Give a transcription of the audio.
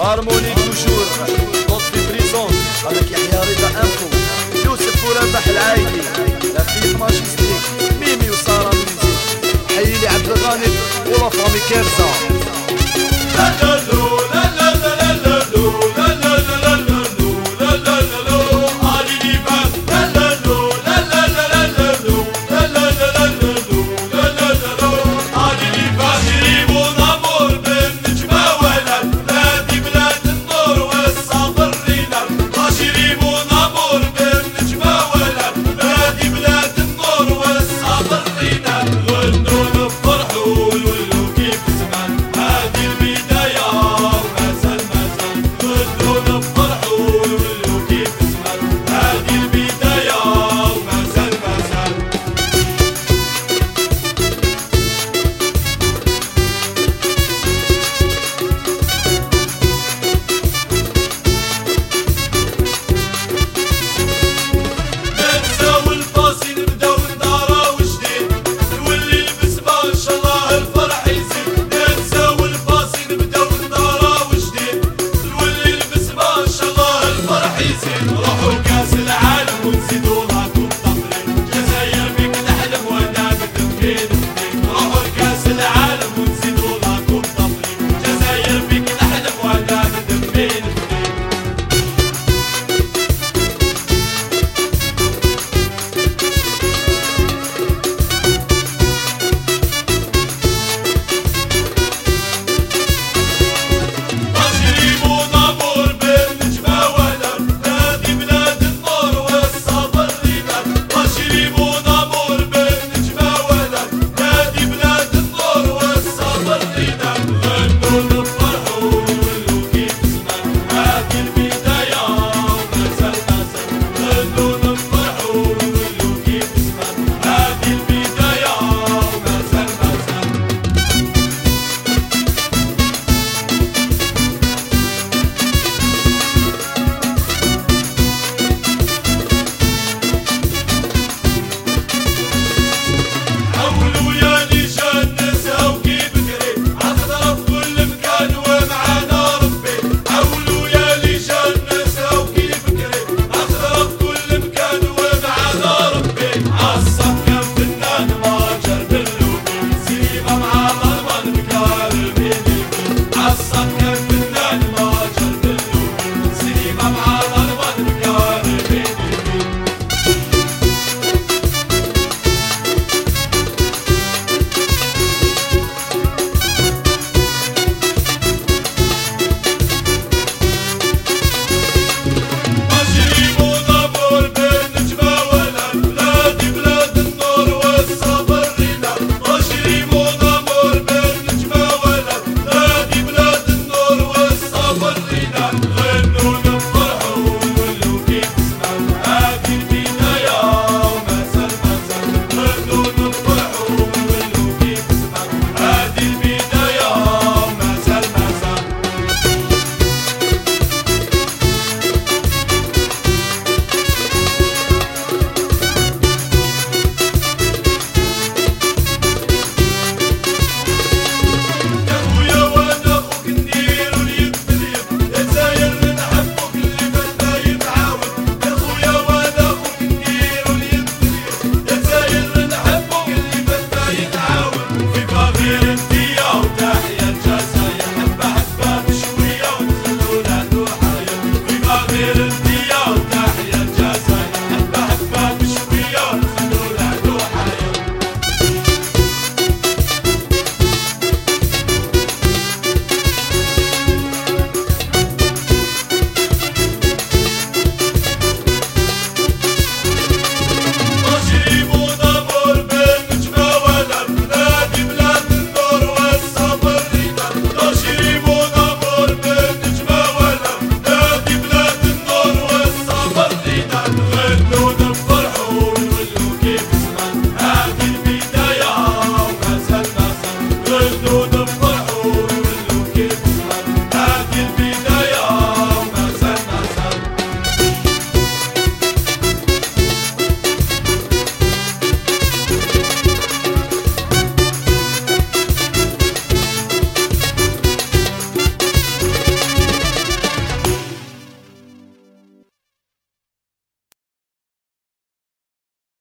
هارموني توجور لطفي بريزون هذاك يحيى رضا انفو يوسف وربح العايدي لفيف ماجستيك ميمي وسارة ميزي حيلي عبد الغاني ولا فامي كيرزا Oh, oh.